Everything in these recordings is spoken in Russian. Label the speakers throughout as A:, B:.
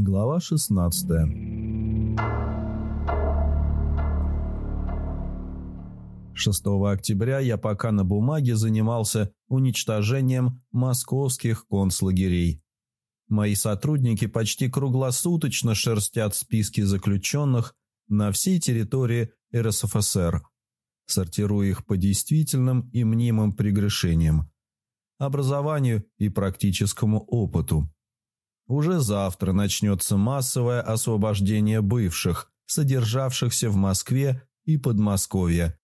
A: Глава 16 6 октября я пока на бумаге занимался уничтожением московских концлагерей. Мои сотрудники почти круглосуточно шерстят списки заключенных на всей территории РСФСР, сортируя их по действительным и мнимым прегрешениям, образованию и практическому опыту. Уже завтра начнется массовое освобождение бывших, содержавшихся в Москве и Подмосковье.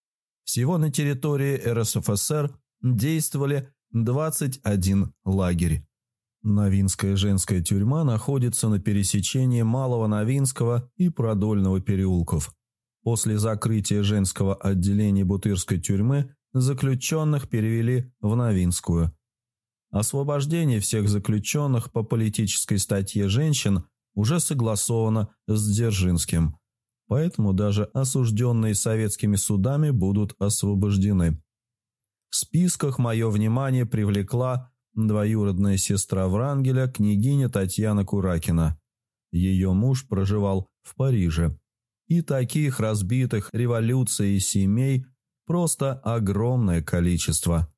A: Всего на территории РСФСР действовали 21 лагерь. Новинская женская тюрьма находится на пересечении Малого Новинского и Продольного переулков. После закрытия женского отделения Бутырской тюрьмы заключенных перевели в Новинскую. Освобождение всех заключенных по политической статье женщин уже согласовано с Дзержинским, поэтому даже осужденные советскими судами будут освобождены. В списках мое внимание привлекла двоюродная сестра Врангеля, княгиня Татьяна Куракина. Ее муж проживал в Париже. И таких разбитых революцией семей просто огромное количество.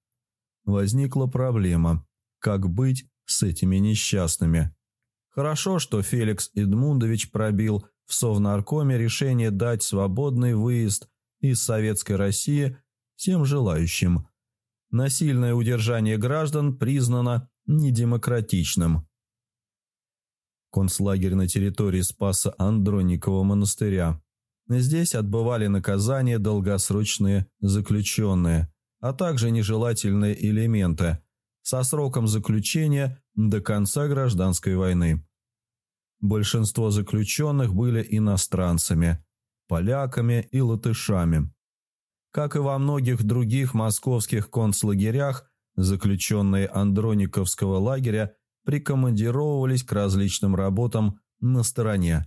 A: Возникла проблема, как быть с этими несчастными. Хорошо, что Феликс Эдмундович пробил в Совнаркоме решение дать свободный выезд из Советской России всем желающим – насильное удержание граждан признано недемократичным. Концлагерь на территории Спаса Андроникова монастыря. Здесь отбывали наказание долгосрочные заключенные, а также нежелательные элементы со сроком заключения до конца гражданской войны. Большинство заключенных были иностранцами, поляками и латышами. Как и во многих других московских концлагерях, заключенные Андрониковского лагеря прикомандировывались к различным работам на стороне,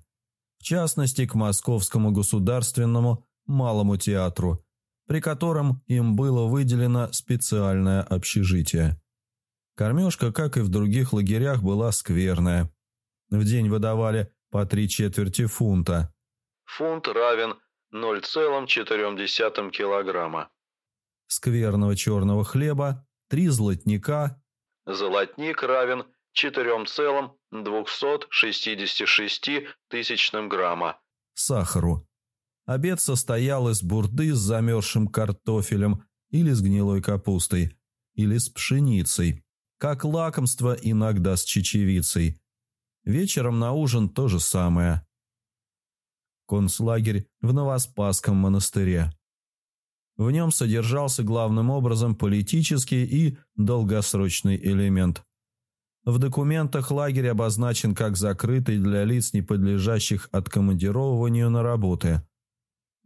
A: в частности к Московскому государственному малому театру, при котором им было выделено специальное общежитие. Кормежка, как и в других лагерях, была скверная. В день выдавали по три четверти фунта.
B: Фунт равен 0,4 килограмма.
A: Скверного черного хлеба, три золотника.
B: Золотник равен 4,266 тысячным грамма.
A: Сахару. Обед состоял из бурды с замерзшим картофелем или с гнилой капустой, или с пшеницей, как лакомство иногда с чечевицей. Вечером на ужин то же самое концлагерь в Новоспасском монастыре. В нем содержался главным образом политический и долгосрочный элемент. В документах лагерь обозначен как закрытый для лиц, не подлежащих откомандировыванию на работы.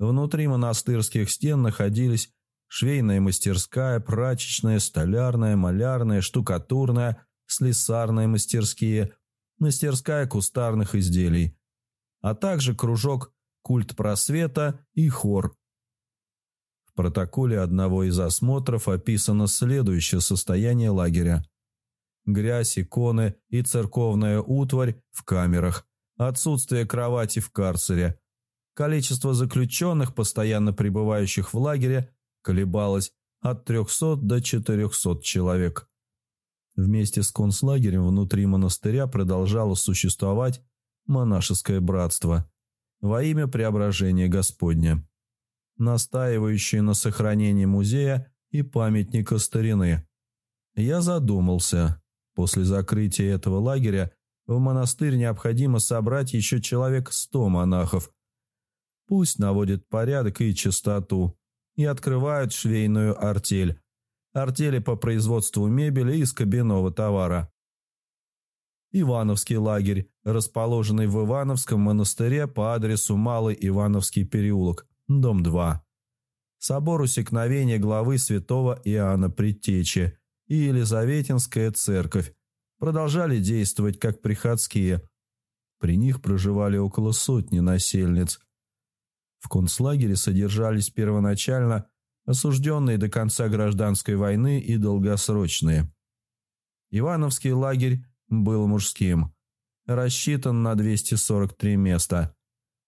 A: Внутри монастырских стен находились швейная мастерская, прачечная, столярная, малярная, штукатурная, слесарная мастерские, мастерская кустарных изделий, а также кружок культ просвета и хор. В протоколе одного из осмотров описано следующее состояние лагеря. Грязь, иконы и церковная утварь в камерах, отсутствие кровати в карцере. Количество заключенных, постоянно пребывающих в лагере, колебалось от 300 до 400 человек. Вместе с концлагерем внутри монастыря продолжало существовать монашеское братство – во имя преображения Господня, настаивающие на сохранении музея и памятника старины. Я задумался. После закрытия этого лагеря в монастырь необходимо собрать еще человек сто монахов. Пусть наводят порядок и чистоту и открывают швейную артель. Артели по производству мебели и скобяного товара. Ивановский лагерь, расположенный в Ивановском монастыре по адресу Малый Ивановский переулок, дом 2. Собор усекновения главы святого Иоанна Предтечи и Елизаветинская церковь продолжали действовать как приходские. При них проживали около сотни насельниц. В концлагере содержались первоначально осужденные до конца гражданской войны и долгосрочные. Ивановский лагерь был мужским. рассчитан на 243 места.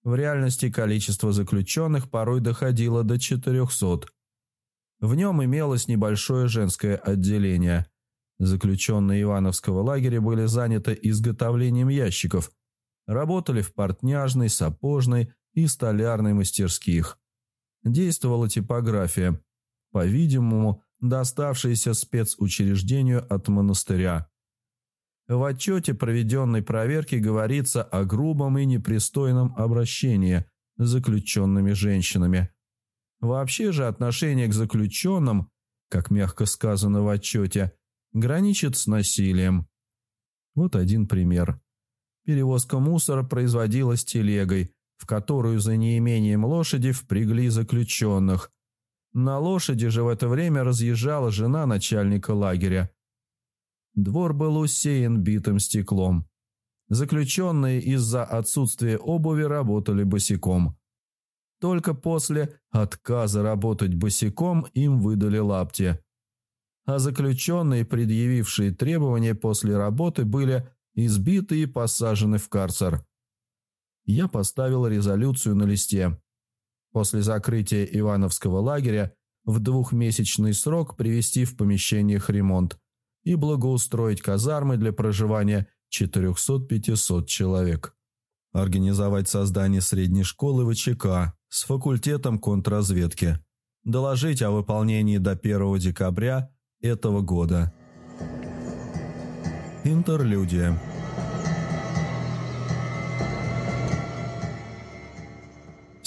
A: В реальности количество заключенных порой доходило до 400. В нем имелось небольшое женское отделение. Заключенные Ивановского лагеря были заняты изготовлением ящиков, работали в портняжной, сапожной и столярной мастерских. Действовала типография, по-видимому, доставшаяся спецучреждению от монастыря. В отчете проведенной проверки говорится о грубом и непристойном обращении с заключенными женщинами. Вообще же отношение к заключенным, как мягко сказано в отчете, граничит с насилием. Вот один пример. Перевозка мусора производилась телегой, в которую за неимением лошади впрягли заключенных. На лошади же в это время разъезжала жена начальника лагеря. Двор был усеян битым стеклом. Заключенные из-за отсутствия обуви работали босиком. Только после отказа работать босиком им выдали лапти. А заключенные, предъявившие требования после работы, были избиты и посажены в карцер. Я поставил резолюцию на листе. После закрытия Ивановского лагеря в двухмесячный срок привести в помещениях ремонт и благоустроить казармы для проживания 400-500 человек. Организовать создание средней школы ВЧК с факультетом контрразведки. Доложить о выполнении до 1 декабря этого года. Интерлюдия.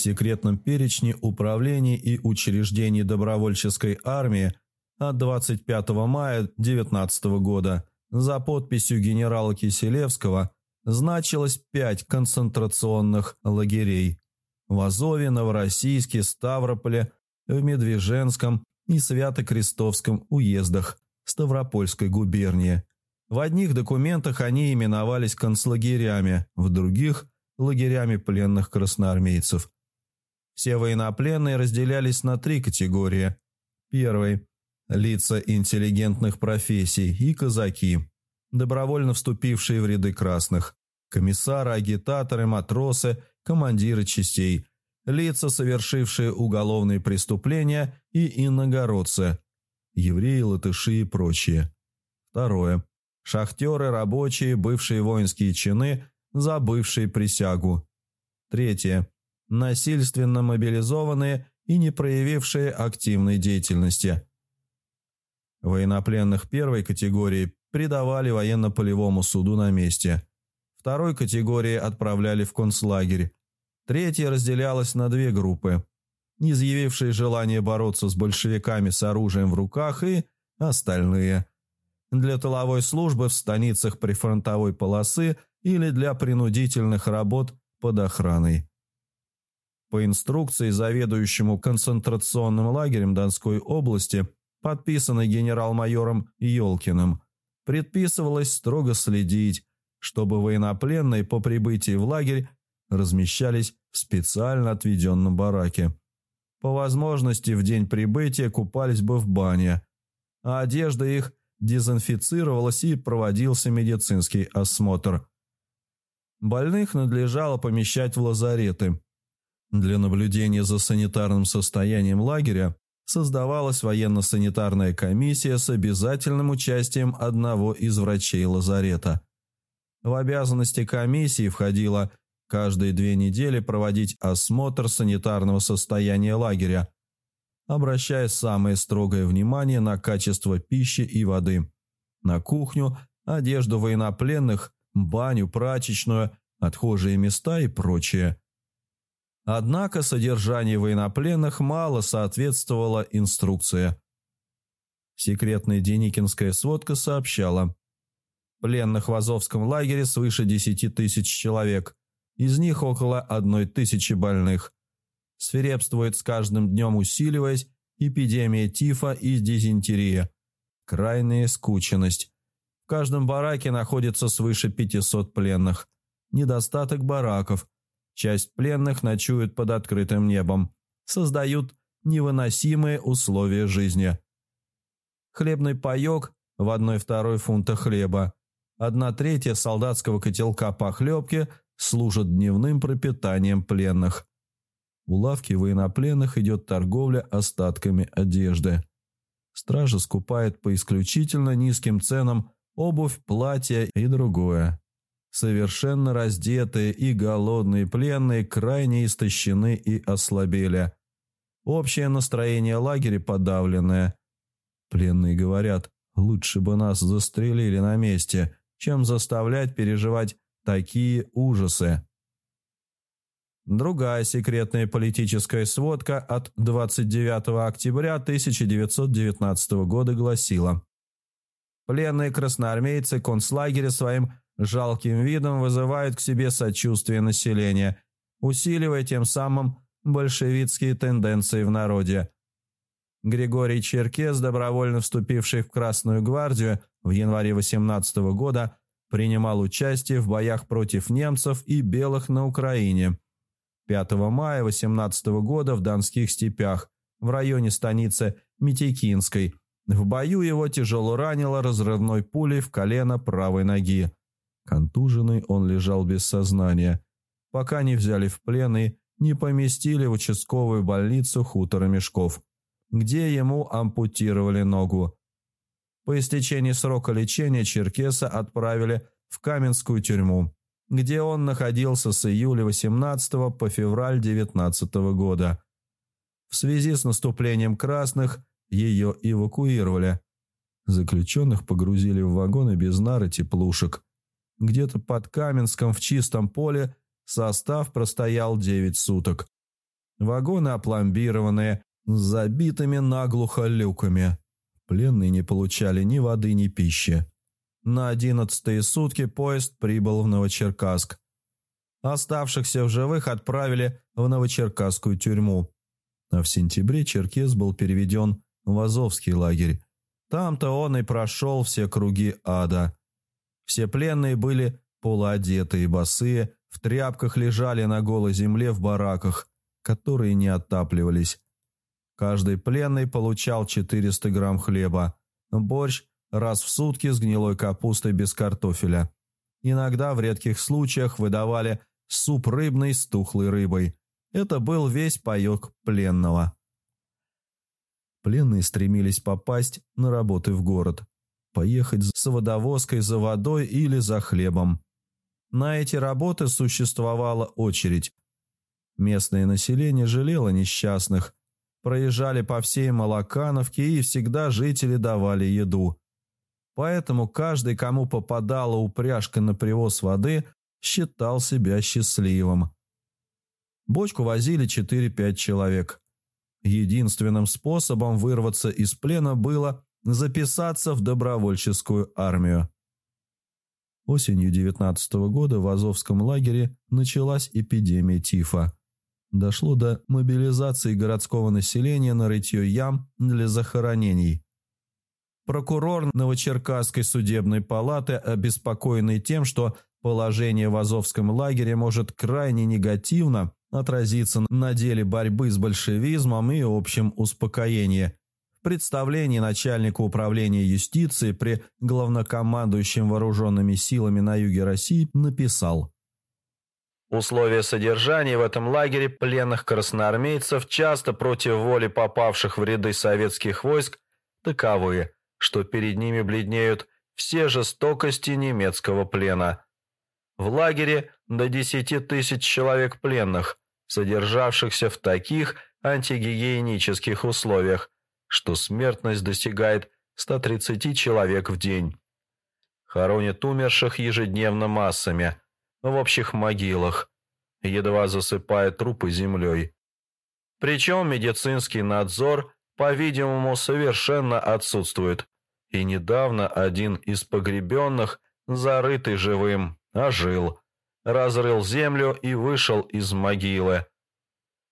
A: Секретном перечне управлений и учреждений добровольческой армии от 25 мая 19 года за подписью генерала Киселевского значилось пять концентрационных лагерей в Азове, Новороссийске, Ставрополе, в Медвеженском и Свято-Крестовском уездах Ставропольской губернии. В одних документах они именовались концлагерями, в других – лагерями пленных красноармейцев. Все военнопленные разделялись на три категории. Первый – лица интеллигентных профессий и казаки, добровольно вступившие в ряды красных, комиссары, агитаторы, матросы, командиры частей, лица, совершившие уголовные преступления и иногородцы, евреи, латыши и прочие. Второе – шахтеры, рабочие, бывшие воинские чины, забывшие присягу. Третье насильственно мобилизованные и не проявившие активной деятельности. Военнопленных первой категории предавали военно-полевому суду на месте. Второй категории отправляли в концлагерь. Третья разделялась на две группы. Изъявившие желание бороться с большевиками с оружием в руках и остальные. Для тыловой службы в станицах прифронтовой полосы или для принудительных работ под охраной. По инструкции заведующему концентрационным лагерем Донской области, подписанной генерал-майором Ёлкиным, предписывалось строго следить, чтобы военнопленные по прибытии в лагерь размещались в специально отведенном бараке. По возможности в день прибытия купались бы в бане, а одежда их дезинфицировалась и проводился медицинский осмотр. Больных надлежало помещать в лазареты – для наблюдения за санитарным состоянием лагеря создавалась военно-санитарная комиссия с обязательным участием одного из врачей лазарета. В обязанности комиссии входило каждые две недели проводить осмотр санитарного состояния лагеря, обращая самое строгое внимание на качество пищи и воды, на кухню, одежду военнопленных, баню, прачечную, отхожие места и прочее. Однако содержание военнопленных мало соответствовало инструкции. Секретная Деникинская сводка сообщала. Пленных в Азовском лагере свыше 10 тысяч человек, из них около одной тысячи больных. Свирепствует с каждым днем усиливаясь эпидемия тифа и дизентерия. Крайняя скученность. В каждом бараке находится свыше 500 пленных. Недостаток бараков – Часть пленных ночуют под открытым небом, создают невыносимые условия жизни. Хлебный паек в одной-второй фунта хлеба, Одна третья солдатского котелка похлебки служит дневным пропитанием пленных. У лавки военнопленных идет торговля остатками одежды. Стража скупает по исключительно низким ценам обувь, платья и другое. Совершенно раздетые и голодные пленные крайне истощены и ослабели. Общее настроение лагеря подавленное. Пленные говорят, лучше бы нас застрелили на месте, чем заставлять переживать такие ужасы. Другая секретная политическая сводка от 29 октября 1919 года гласила Пленные красноармейцы концлагеря своим жалким видом вызывают к себе сочувствие населения, усиливая тем самым большевистские тенденции в народе. Григорий Черкес, добровольно вступивший в Красную гвардию в январе 18 года, принимал участие в боях против немцев и белых на Украине. 5 мая 18 года в Донских степях, в районе станицы Митикинской, в бою его тяжело ранило разрывной пулей в колено правой ноги. Контуженный он лежал без сознания, пока не взяли в плен и не поместили в участковую больницу хутора Мешков, где ему ампутировали ногу. По истечении срока лечения Черкеса отправили в Каменскую тюрьму, где он находился с июля 18 по февраль 19 года. В связи с наступлением красных ее эвакуировали. Заключенных погрузили в вагоны без нар теплушек. Где-то под Каменском в чистом поле состав простоял 9 суток. Вагоны опломбированные, с забитыми наглухо люками. Пленные не получали ни воды, ни пищи. На одиннадцатые сутки поезд прибыл в Новочеркасск. Оставшихся в живых отправили в Новочеркасскую тюрьму. А в сентябре Черкес был переведен в Азовский лагерь. Там-то он и прошел все круги ада. Все пленные были полуодетые, босые, в тряпках лежали на голой земле в бараках, которые не отапливались. Каждый пленный получал 400 грамм хлеба, борщ раз в сутки с гнилой капустой без картофеля. Иногда в редких случаях выдавали суп рыбный с тухлой рыбой. Это был весь паек пленного. Пленные стремились попасть на работы в город, поехать с водовозкой за водой или за хлебом. На эти работы существовала очередь. Местное население жалело несчастных, проезжали по всей Малакановке и всегда жители давали еду. Поэтому каждый, кому попадала упряжка на привоз воды, считал себя счастливым. Бочку возили 4-5 человек. Единственным способом вырваться из плена было записаться в добровольческую армию. Осенью 19 года в Азовском лагере началась эпидемия тифа. Дошло до мобилизации городского населения на рытье ям для захоронений. Прокурор Новочеркасской судебной палаты, обеспокоенный тем, что положение в Азовском лагере может крайне негативно отразиться на деле борьбы с большевизмом и общем успокоении. Представлении начальника управления юстиции при главнокомандующем вооруженными силами на юге России написал
B: Условия содержания в этом лагере пленных красноармейцев, часто против воли попавших в ряды советских войск, таковы, что перед ними бледнеют все жестокости немецкого плена. В лагере до 10 тысяч человек пленных, содержавшихся в таких антигигиенических условиях, что смертность достигает 130 человек в день. Хоронят умерших ежедневно массами – в общих могилах, едва засыпая трупы землей. Причем медицинский надзор, по-видимому, совершенно отсутствует. И недавно один из погребенных, зарытый живым, ожил, разрыл землю и вышел из могилы.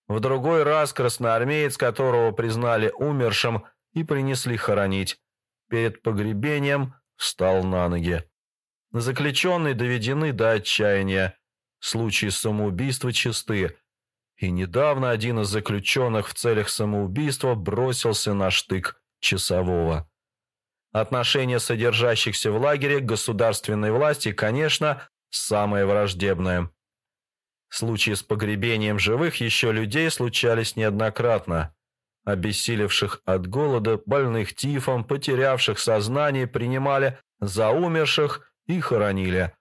B: В другой раз красноармеец, которого признали умершим и принесли хоронить, перед погребением встал на ноги. Заключенные доведены до отчаяния. Случаи самоубийства чисты. И недавно один из заключенных в целях самоубийства бросился на штык часового. Отношение содержащихся в лагере к государственной власти, конечно, самое враждебное. Случаи с погребением живых еще людей случались неоднократно. Обессилевших от голода, больных тифом, потерявших сознание принимали за умерших и хоронили.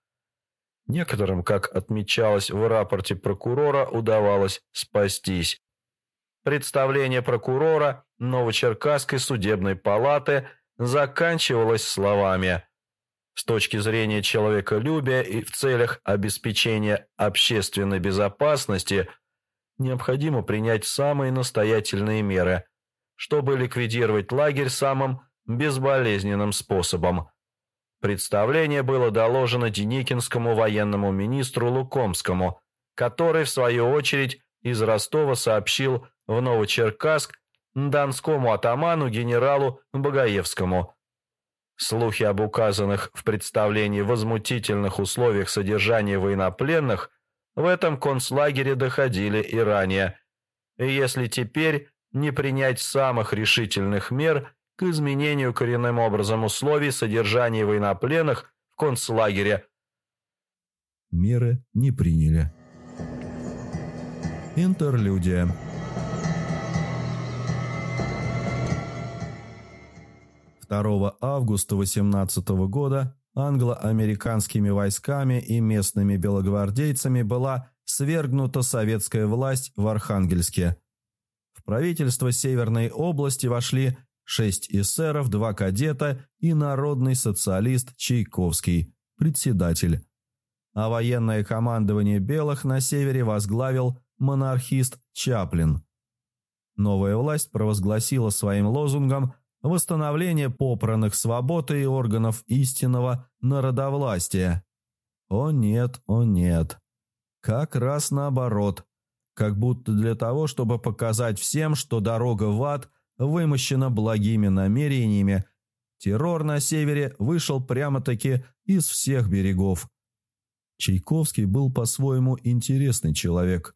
B: Некоторым, как отмечалось в рапорте прокурора, удавалось спастись. Представление прокурора Новочеркасской судебной палаты заканчивалось словами «С точки зрения человеколюбия и в целях обеспечения общественной безопасности необходимо принять самые настоятельные меры, чтобы ликвидировать лагерь самым безболезненным способом». Представление было доложено Деникинскому военному министру Лукомскому, который, в свою очередь, из Ростова сообщил в Новочеркасск донскому атаману генералу Багаевскому. Слухи об указанных в представлении возмутительных условиях содержания военнопленных в этом концлагере доходили и ранее. И если теперь не принять самых решительных мер к изменению коренным образом условий содержания военнопленных в концлагере,
A: меры не приняли. Интерлюдия. 2 августа 18 года англо-американскими войсками и местными белогвардейцами была свергнута советская власть в Архангельске. В правительство Северной области вошли шесть эсеров, два кадета и народный социалист Чайковский, председатель. А военное командование белых на севере возглавил монархист Чаплин. Новая власть провозгласила своим лозунгом – восстановление попранных свободы и органов истинного народовластия. О нет, о нет. Как раз наоборот. Как будто для того, чтобы показать всем, что дорога в ад вымощена благими намерениями, террор на севере вышел прямо-таки из всех берегов. Чайковский был по-своему интересный человек.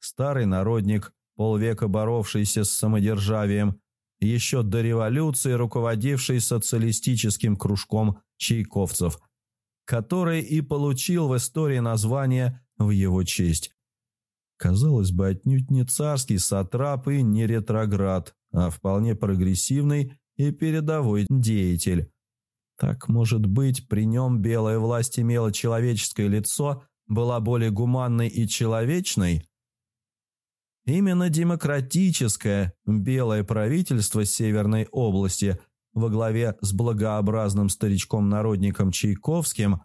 A: Старый народник, полвека боровшийся с самодержавием, еще до революции руководивший социалистическим кружком чайковцев, который и получил в истории название в его честь. Казалось бы, отнюдь не царский сатрап и не ретроград, а вполне прогрессивный и передовой деятель. Так, может быть, при нем белая власть имела человеческое лицо, была более гуманной и человечной – Именно демократическое белое правительство Северной области во главе с благообразным старичком-народником Чайковским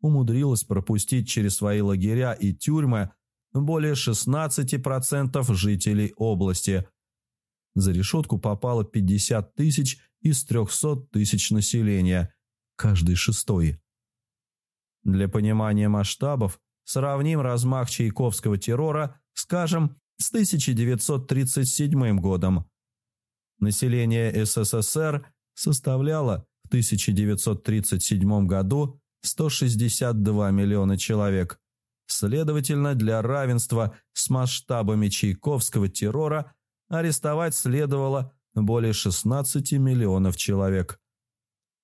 A: умудрилось пропустить через свои лагеря и тюрьмы более 16% жителей области. За решетку попало 50 тысяч из 300 тысяч населения, каждый шестой. Для понимания масштабов сравним размах чайковского террора, скажем, с 1937 годом. Население СССР составляло в 1937 году 162 миллиона человек. Следовательно, для равенства с масштабами чайковского террора арестовать следовало более 16 миллионов человек.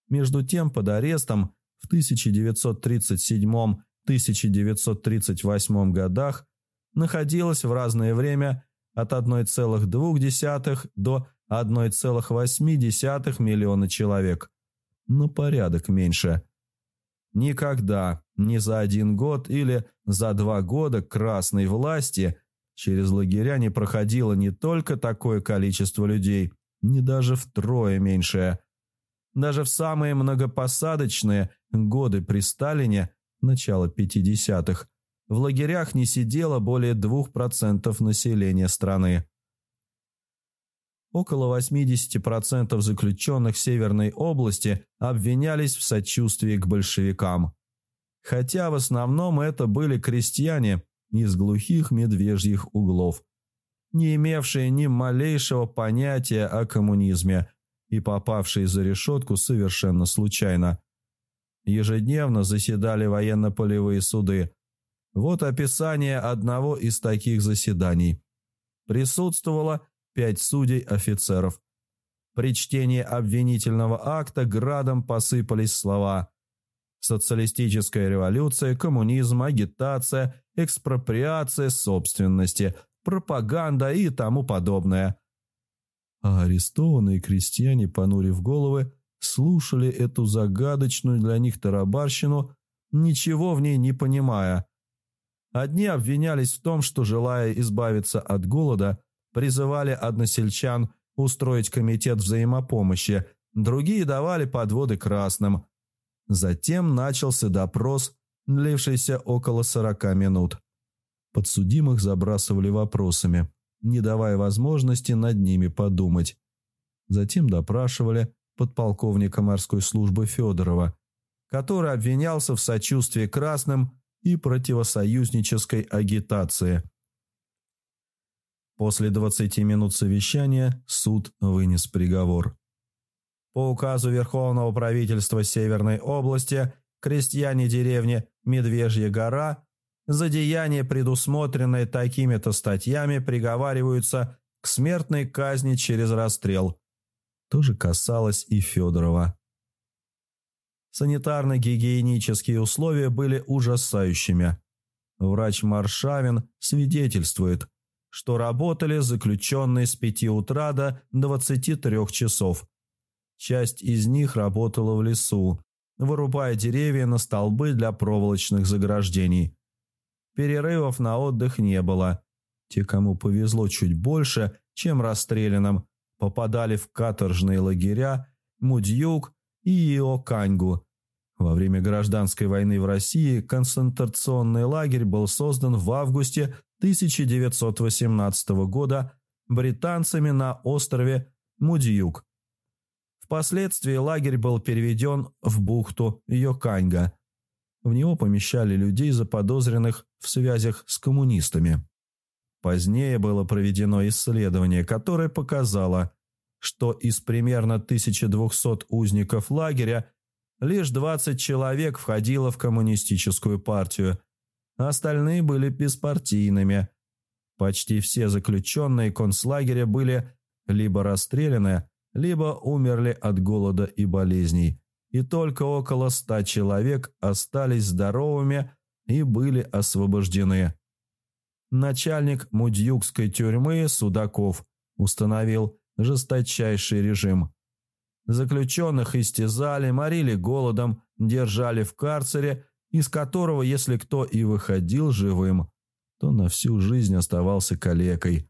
A: Между тем, под арестом в 1937-1938 годах находилось в разное время от 1,2 до 1,8 миллиона человек. На порядок меньше. Никогда, ни за один год или за два года красной власти через лагеря не проходило не только такое количество людей, не даже втрое меньшее. Даже в самые многопосадочные годы при Сталине, начало 50-х, в лагерях не сидело более 2% населения страны. Около 80% заключенных Северной области обвинялись в сочувствии к большевикам. Хотя в основном это были крестьяне из глухих медвежьих углов, не имевшие ни малейшего понятия о коммунизме и попавшие за решетку совершенно случайно. Ежедневно заседали военно-полевые суды – вот описание одного из таких заседаний. Присутствовало пять судей-офицеров. При чтении обвинительного акта градом посыпались слова «социалистическая революция», «коммунизм», «агитация», «экспроприация собственности», «пропаганда» и тому подобное. А арестованные крестьяне, понурив головы, слушали эту загадочную для них тарабарщину, ничего в ней не понимая. Одни обвинялись в том, что, желая избавиться от голода, призывали односельчан устроить комитет взаимопомощи, другие давали подводы красным. Затем начался допрос, длившийся около сорока минут. Подсудимых забрасывали вопросами, не давая возможности над ними подумать. Затем допрашивали подполковника морской службы Федорова, который обвинялся в сочувствии красным и противосоюзнической агитации. После 20 минут совещания суд вынес приговор. По указу Верховного правительства Северной области крестьяне деревни Медвежья гора за деяние, предусмотренное такими-то статьями, приговариваются к смертной казни через расстрел. То же касалось и Федорова. Санитарно-гигиенические условия были ужасающими. Врач Маршавин свидетельствует, что работали заключенные с 5 утра до 23 часов. Часть из них работала в лесу, вырубая деревья на столбы для проволочных заграждений. Перерывов на отдых не было. Те, кому повезло чуть больше, чем расстрелянным, попадали в каторжные лагеря Мудьюк и Иоканьгу. Во время гражданской войны в России концентрационный лагерь был создан в августе 1918 года британцами на острове Мудьюк. Впоследствии лагерь был переведен в бухту Йоканьга. В него помещали людей, заподозренных в связях с коммунистами. Позднее было проведено исследование, которое показало, что из примерно 1200 узников лагеря лишь 20 человек входило в коммунистическую партию, а остальные были беспартийными. Почти все заключенные концлагеря были либо расстреляны, либо умерли от голода и болезней, и только около ста человек остались здоровыми и были освобождены. Начальник Мудьюкской тюрьмы Судаков установил жесточайший режим. Заключенных истязали, морили голодом, держали в карцере, из которого, если кто и выходил живым, то на всю жизнь оставался калекой.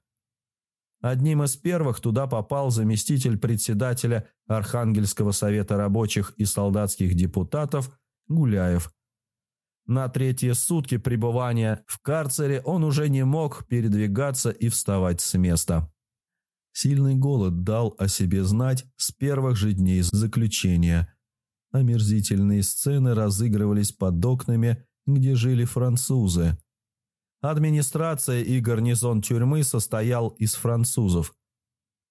A: Одним из первых туда попал заместитель председателя Архангельского совета рабочих и солдатских депутатов Гуляев. На третьи сутки пребывания в карцере он уже не мог передвигаться и вставать с места. Сильный голод дал о себе знать с первых же дней заключения. Омерзительные сцены разыгрывались под окнами, где жили французы. Администрация и гарнизон тюрьмы состоял из французов.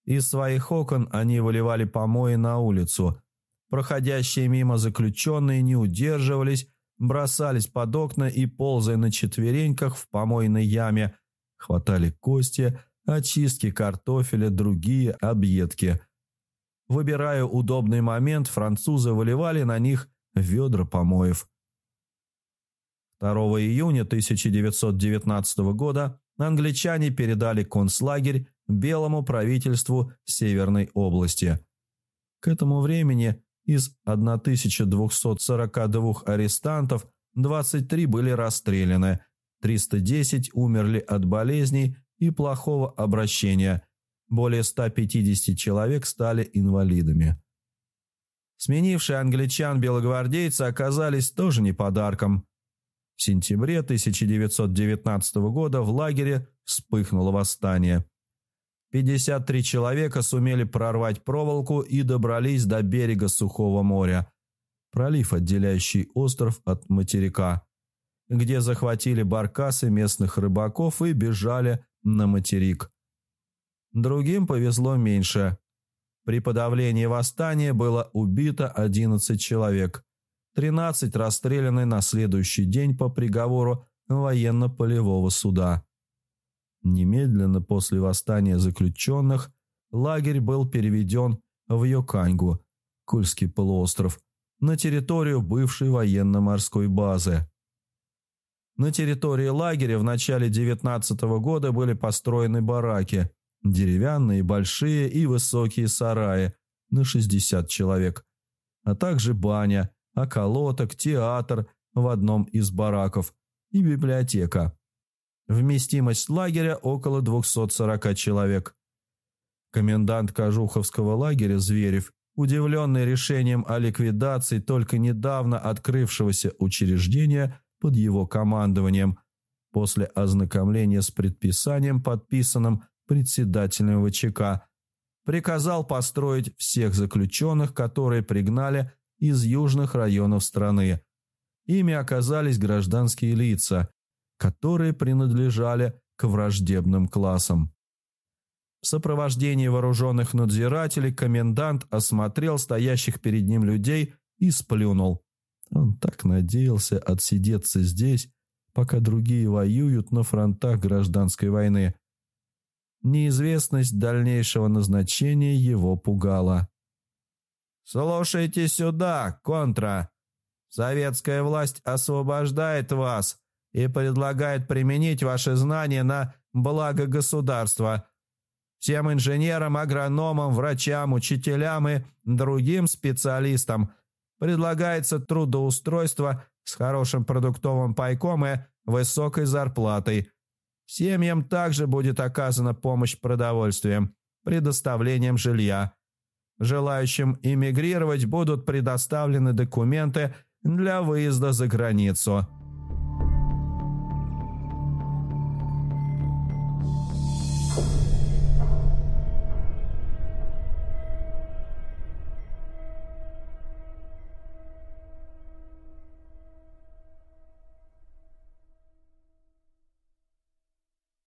A: Из своих окон они выливали помои на улицу. Проходящие мимо заключенные не удерживались, бросались под окна и, ползая на четвереньках в помойной яме, хватали кости – очистки картофеля, другие объедки. Выбирая удобный момент, французы выливали на них ведра помоев. 2 июня 1919 года англичане передали концлагерь белому правительству Северной области. К этому времени из 1242 арестантов 23 были расстреляны, 310 умерли от болезней, и плохого обращения. Более 150 человек стали инвалидами. Сменившие англичан белогвардейцы оказались тоже не подарком. В сентябре 1919 года в лагере вспыхнуло восстание. 53 человека сумели прорвать проволоку и добрались до берега Сухого моря, пролив, отделяющий остров от материка, где захватили баркасы местных рыбаков и бежали на материк. Другим повезло меньше. При подавлении восстания было убито 11 человек, 13 расстреляны на следующий день по приговору военно-полевого суда. Немедленно после восстания заключенных лагерь был переведен в Йоканьгу, Кульский полуостров, на территорию бывшей военно-морской базы. На территории лагеря в начале 19 года были построены бараки, деревянные, большие и высокие сараи на 60 человек, а также баня, околоток, театр в одном из бараков и библиотека. Вместимость лагеря около 240 человек. Комендант Кожуховского лагеря Зверев, удивленный решением о ликвидации только недавно открывшегося учреждения под его командованием, после ознакомления с предписанием, подписанным председателем ВЧК, приказал построить всех заключенных, которые пригнали из южных районов страны. Ими оказались гражданские лица, которые принадлежали к враждебным классам. В сопровождении вооруженных надзирателей комендант осмотрел стоящих перед ним людей и сплюнул. Он так надеялся отсидеться здесь, пока другие воюют на фронтах гражданской войны. Неизвестность дальнейшего назначения его пугала. «Слушайте сюда, контра! Советская власть освобождает вас и предлагает применить ваши знания на благо государства. Всем инженерам, агрономам, врачам, учителям и другим специалистам предлагается трудоустройство с хорошим продуктовым пайком и высокой зарплатой – Семьям также будет оказана помощь продовольствием, предоставлением жилья. Желающим иммигрировать будут предоставлены документы для выезда за границу –